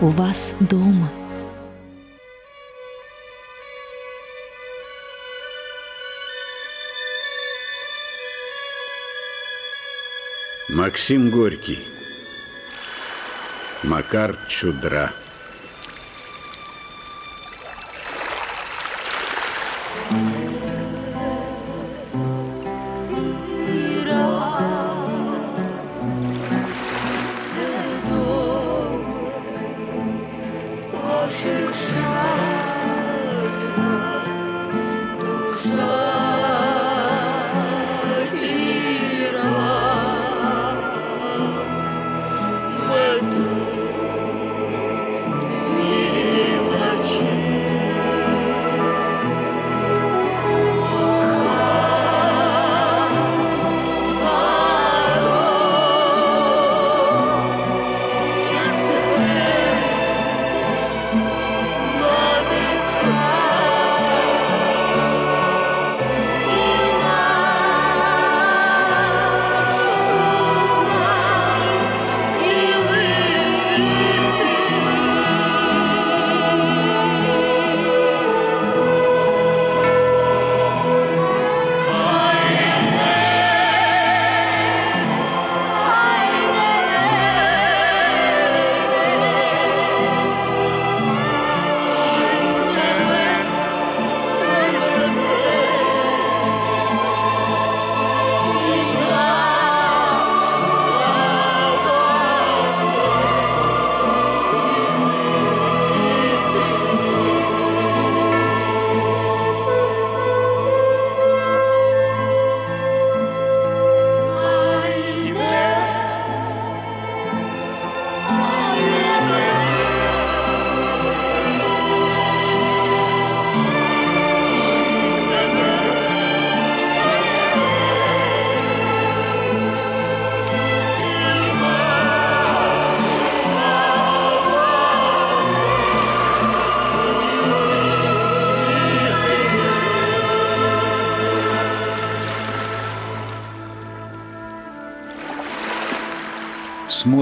у вас дома. Максим Горький Макар Чудра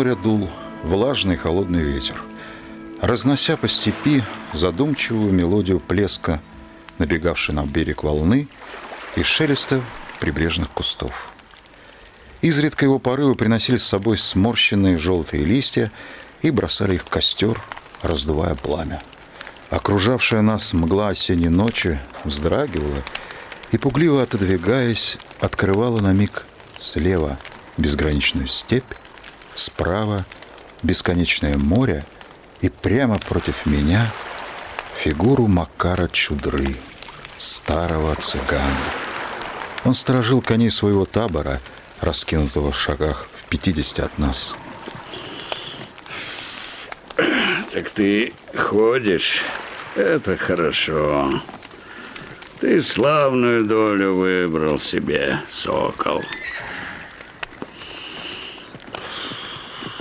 моря дул влажный холодный ветер, разнося по степи задумчивую мелодию плеска, набегавшей на берег волны и шелеста прибрежных кустов. Изредка его порывы приносили с собой сморщенные желтые листья и бросали их в костер, раздувая пламя. Окружавшая нас мгла осенней ночи вздрагивала и, пугливо отодвигаясь, открывала на миг слева безграничную степь, справа бесконечное море и прямо против меня фигуру Макара Чудры, старого цыгана. Он сторожил коней своего табора, раскинутого в шагах в 50 от нас. Так ты ходишь, это хорошо. Ты славную долю выбрал себе, сокол.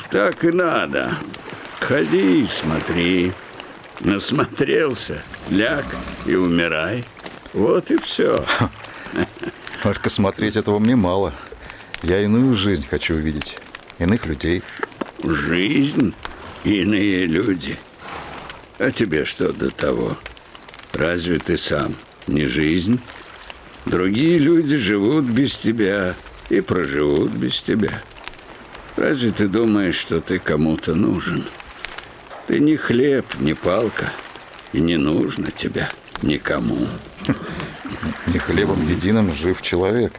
Так и надо. Ходи, смотри. Насмотрелся, ляг и умирай. Вот и все. Только смотреть этого мне мало. Я иную жизнь хочу увидеть. Иных людей. Жизнь? Иные люди. А тебе что до того? Разве ты сам не жизнь? Другие люди живут без тебя и проживут без тебя. Разве ты думаешь, что ты кому-то нужен? Ты не хлеб, не палка, и не нужно тебя никому. Не хлебом единым жив человек.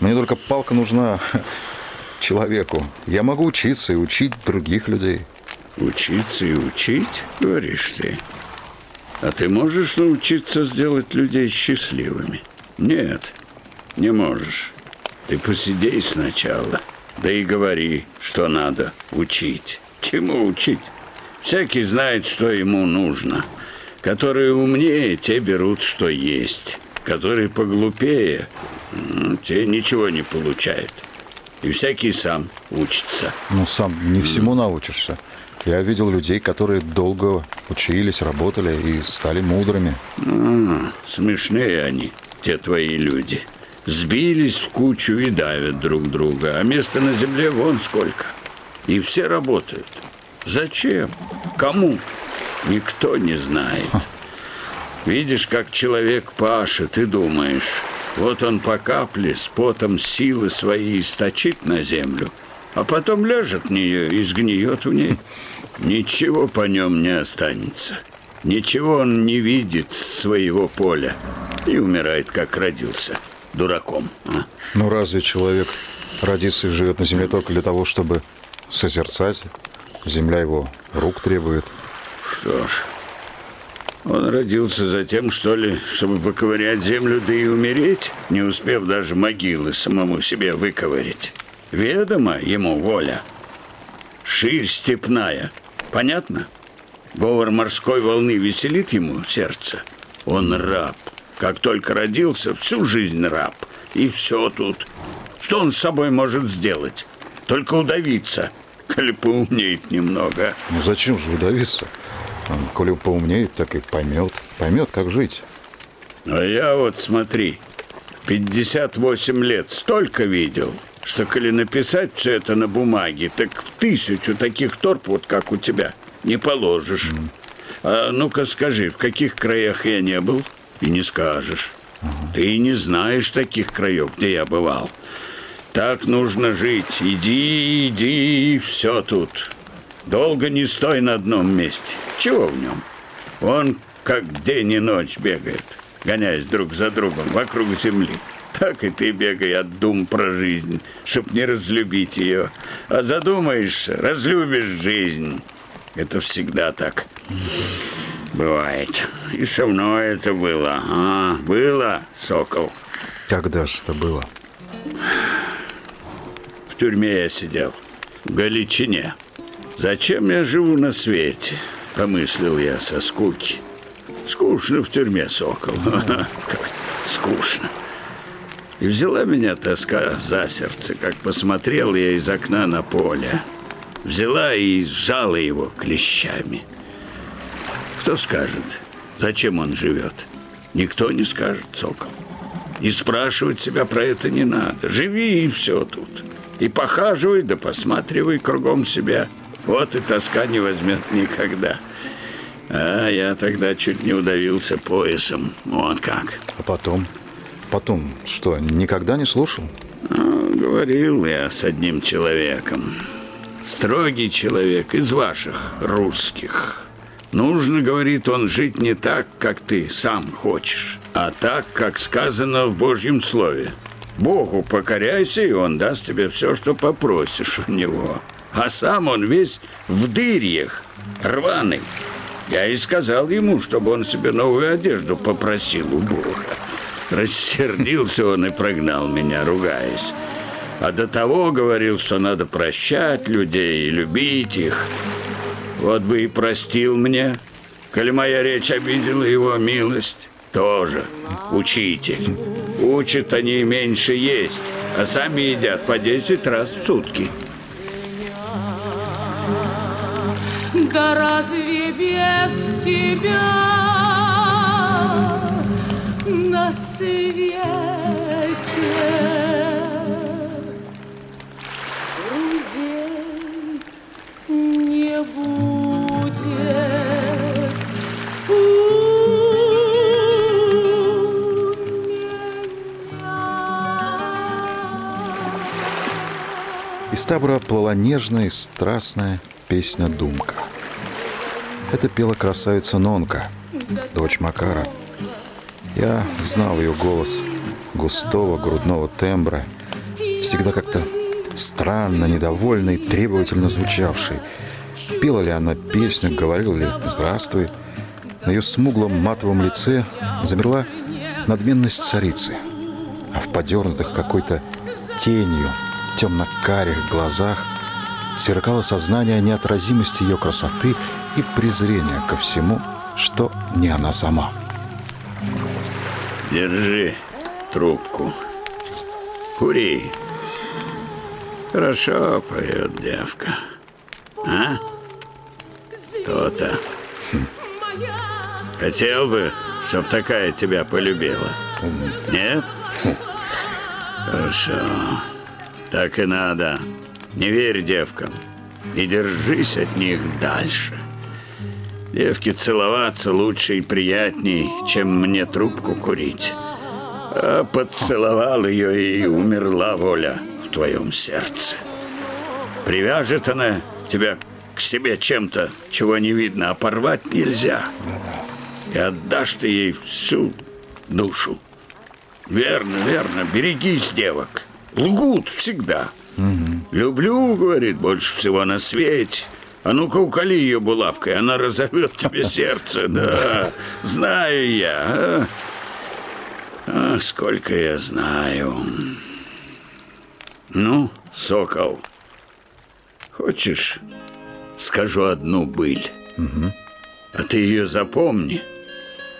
Мне только палка нужна человеку. Я могу учиться и учить других людей. Учиться и учить, говоришь ты? А ты можешь научиться сделать людей счастливыми? Нет, не можешь. Ты посидей сначала – да и говори, что надо учить. Чему учить? Всякий знает, что ему нужно. Которые умнее, те берут, что есть. Которые поглупее, те ничего не получают. И всякий сам учится. Ну, сам не всему научишься. Я видел людей, которые долго учились, работали и стали мудрыми. А, смешные они, те твои люди сбились в кучу и давят друг друга, а места на земле вон сколько. И все работают. Зачем? Кому? Никто не знает. Видишь, как человек пашет и думаешь, вот он по капле с потом силы свои источит на землю, а потом ляжет в нее и сгниет в ней. Ничего по нем не останется. Ничего он не видит своего поля и умирает, как родился, дураком. А? Ну разве человек родится и живет на земле только для того, чтобы созерцать? Земля его рук требует. Что ж, он родился за тем, что ли, чтобы поковырять землю, да и умереть, не успев даже могилы самому себе выковырять. Ведомо ему воля. Ширь степная. Понятно? Говор морской волны веселит ему сердце. Он раб. Как только родился, всю жизнь раб. И все тут. Что он с собой может сделать? Только удавиться, коли поумнеет немного. Ну зачем же удавиться? Он, коли поумнеет, так и поймет. Поймет, как жить. А я вот смотри, 58 лет столько видел, что коли написать все это на бумаге, так в тысячу таких торп, вот как у тебя, не положишь. Mm. А ну-ка скажи, в каких краях я не был? И не скажешь. Ты не знаешь таких краев, где я бывал. Так нужно жить. Иди, иди, все тут. Долго не стой на одном месте. Чего в нем? Он как день и ночь бегает, гоняясь друг за другом вокруг земли. Так и ты бегай от дум про жизнь, чтоб не разлюбить ее. А задумаешься, разлюбишь жизнь. Это всегда так. Бывает. И со мной это было. А, было, сокол. Когда же это было? В тюрьме я сидел. В Галичине. Зачем я живу на свете? Помыслил я со скуки. Скучно в тюрьме, сокол. Скучно. И взяла меня тоска за сердце, как посмотрел я из окна на поле. Взяла и сжала его клещами. Кто скажет, зачем он живет? Никто не скажет, сокол. И спрашивать себя про это не надо. Живи и все тут. И похаживай, да посматривай кругом себя – вот и тоска не возьмет никогда. А я тогда чуть не удавился поясом. Вот как. А потом? Потом что, никогда не слушал? Ну, говорил я с одним человеком. Строгий человек из ваших русских. Нужно, говорит он, жить не так, как ты сам хочешь, а так, как сказано в Божьем Слове. Богу покоряйся, и Он даст тебе все, что попросишь у Него а сам он весь в дырьях, рваный. Я и сказал ему, чтобы он себе новую одежду попросил у Бога. Рассердился он и прогнал меня, ругаясь. А до того говорил, что надо прощать людей и любить их. Вот бы и простил мне, коли моя речь обидела его милость. Тоже учитель. Учат они меньше есть, а сами едят по 10 раз в сутки. Да разве без тебя на свете Из табора плыла нежная и страстная песня «Думка». Это пела красавица Нонка, дочь Макара. Я знал ее голос густого грудного тембра, всегда как-то странно, недовольно и требовательно звучавший. Пела ли она песню, говорила ли «Здравствуй». На ее смуглом матовом лице замерла надменность царицы, а в подернутых какой-то тенью темно-карих глазах сверкало сознание неотразимости ее красоты и презрение ко всему, что не она сама. Держи трубку. Кури. Хорошо поет девка. А? То-то. Хм. Хотел бы, чтоб такая тебя полюбила. Нет? Хорошо. Так и надо. Не верь девкам. и держись от них дальше. Девки целоваться лучше и приятней, чем мне трубку курить. А поцеловал ее и умерла воля в твоем сердце. Привяжет она тебя к себе чем-то, чего не видно, а порвать нельзя. И отдашь ты ей всю душу. Верно, верно, берегись девок. Лгут всегда. Угу. Люблю, говорит, больше всего на свете. А ну-ка уколи ее булавкой, она разорвет тебе сердце. Да, знаю я. А? А, сколько я знаю. Ну, сокол, хочешь, скажу одну быль. Угу. А ты ее запомни.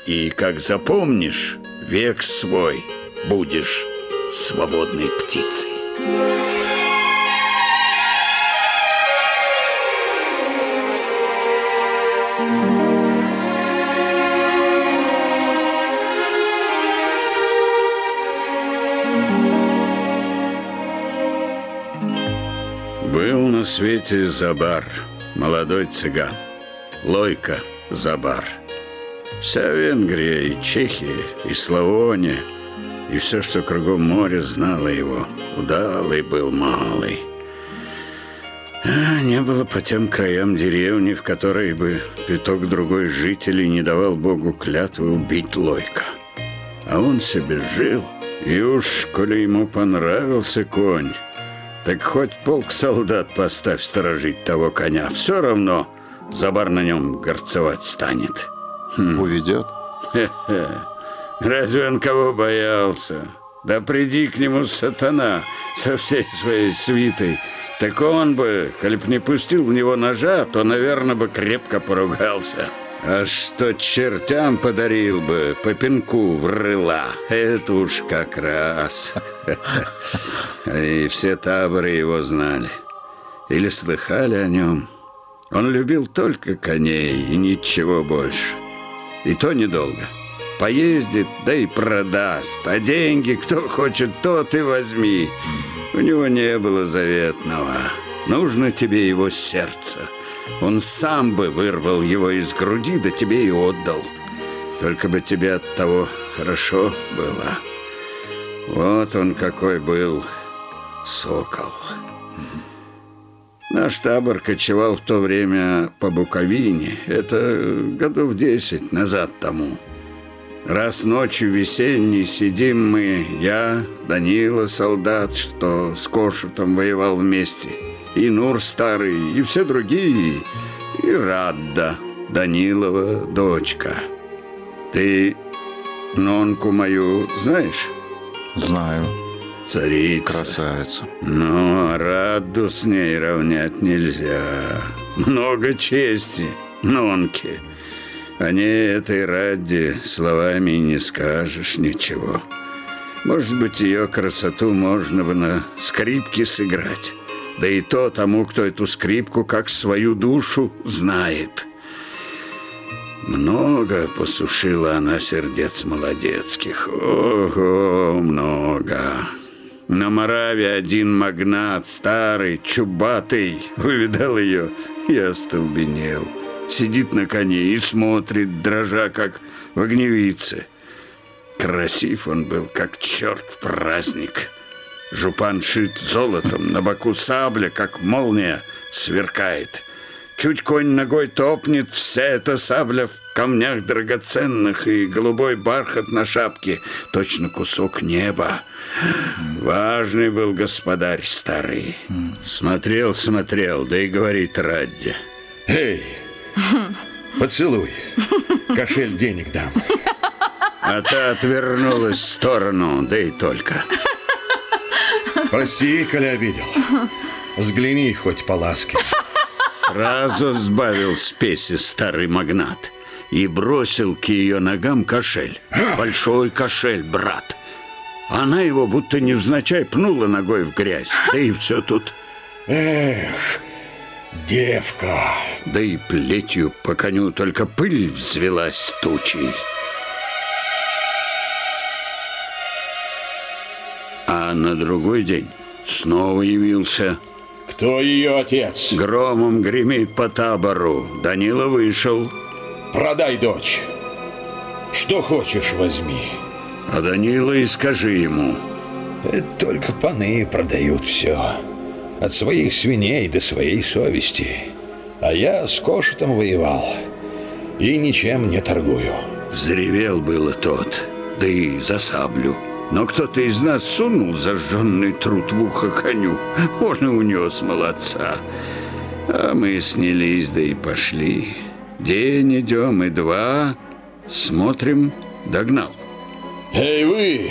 И как запомнишь, век свой будешь свободной птицей. Был на свете Забар, молодой цыган, Лойка Забар. Вся Венгрия и Чехия, и Славония, и все, что кругом моря, знало его. Удалый был малый. А не было по тем краям деревни, в которой бы пяток другой жителей не давал Богу клятвы убить Лойка. А он себе жил, и уж, коли ему понравился конь, так хоть полк солдат поставь сторожить того коня, все равно забар на нем горцевать станет. Хм. Уведет? Хе-хе. Разве он кого боялся? Да приди к нему сатана со всей своей свитой. Так он бы, коли б не пустил в него ножа, то, наверное, бы крепко поругался. А что чертям подарил бы по пинку в рыла, это уж как раз. И все таборы его знали. Или слыхали о нем. Он любил только коней и ничего больше. И то недолго. Поездит, да и продаст. А деньги, кто хочет, тот и возьми. У него не было заветного. Нужно тебе его сердце. Он сам бы вырвал его из груди, да тебе и отдал. Только бы тебе от того хорошо было. Вот он какой был сокол. Наш табор кочевал в то время по Буковине. Это годов десять назад тому. Раз ночью весенней сидим мы, я, Данила, солдат, что с Кошутом воевал вместе, и Нур старый, и все другие, и Радда, Данилова дочка. Ты нонку мою знаешь? Знаю. Царица. Красавица. Ну, а Радду с ней равнять нельзя. Много чести, нонки. О ней этой Радде словами не скажешь ничего. Может быть, ее красоту можно бы на скрипке сыграть. Да и то тому, кто эту скрипку как свою душу знает. Много посушила она сердец молодецких. Ого, много. На Мораве один магнат, старый, чубатый, увидал ее и остолбенел. Сидит на коне и смотрит, дрожа, как в огневице. Красив он был, как черт в праздник. Жупан шит золотом, на боку сабля, как молния, сверкает. Чуть конь ногой топнет, вся эта сабля в камнях драгоценных и голубой бархат на шапке, точно кусок неба. Важный был господарь старый. Смотрел, смотрел, да и говорит Радди. Эй, поцелуй, кошель денег дам. А та отвернулась в сторону, да и только. Прости, коли обидел. Взгляни хоть по ласке. Сразу сбавил спеси старый магнат и бросил к ее ногам кошель. Большой кошель, брат. Она его будто невзначай пнула ногой в грязь. Да и все тут. Эх, девка. Да и плетью по коню только пыль взвелась тучей. А на другой день снова явился Кто ее отец? Громом гремит по табору. Данила вышел. Продай дочь. Что хочешь, возьми. А Данила и скажи ему. Это только паны продают все. От своих свиней до своей совести. А я с кошетом воевал. И ничем не торгую. Взревел было тот, да и за саблю. Но кто-то из нас сунул зажженный труд в ухо коню. Он и унес молодца. А мы снялись, да и пошли. День идем и два. Смотрим, догнал. Эй, вы!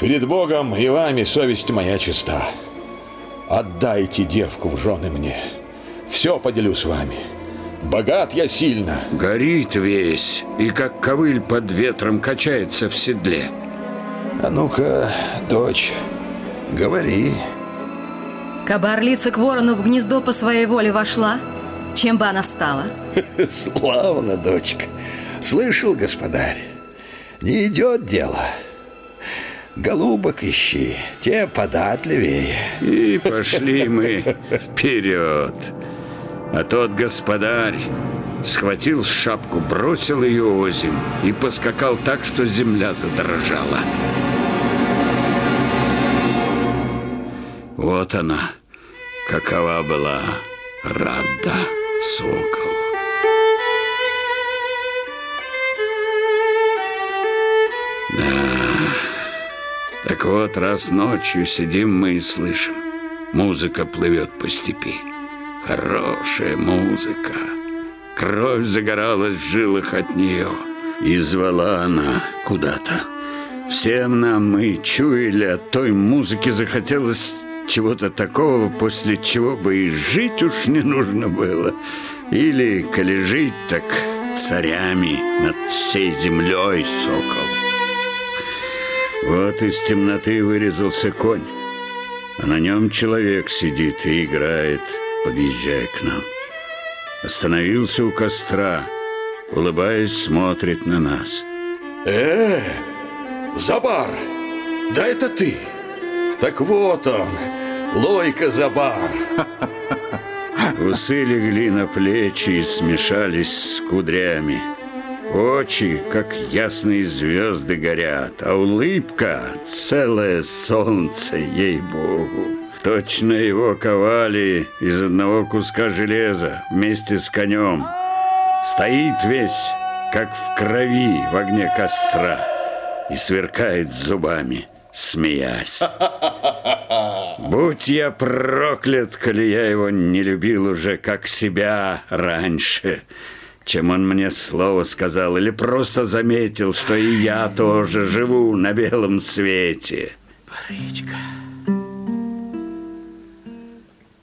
Перед Богом и вами совесть моя чиста. Отдайте девку в жены мне. Все поделю с вами. Богат я сильно. Горит весь, и как ковыль под ветром качается в седле. А ну-ка, дочь, говори. Кабарлица к ворону в гнездо по своей воле вошла. Чем бы она стала? Славно, дочка. Слышал, господарь? Не идет дело. Голубок ищи, те податливее. И пошли мы вперед. А тот господарь схватил шапку, бросил ее озим и поскакал так, что земля задрожала. Вот она, какова была Рада Сокол. Так вот, раз ночью сидим мы и слышим, музыка плывет по степи. Хорошая музыка. Кровь загоралась в жилах от нее. И звала она куда-то. Всем нам мы чуяли от той музыки захотелось чего-то такого, после чего бы и жить уж не нужно было. Или, коли жить, так царями над всей землей сокол. Вот из темноты вырезался конь, а на нем человек сидит и играет, подъезжая к нам. Остановился у костра, улыбаясь, смотрит на нас. Э, Забар, да это ты. Так вот он, Лойка Забар. Усы легли на плечи и смешались с кудрями. Очи, как ясные звезды, горят, а улыбка — целое солнце, ей-богу. Точно его ковали из одного куска железа вместе с конем. Стоит весь, как в крови в огне костра, и сверкает зубами, смеясь. Будь я проклят, коли я его не любил уже как себя раньше, чем он мне слово сказал, или просто заметил, что и я тоже живу на белом свете. Парычка.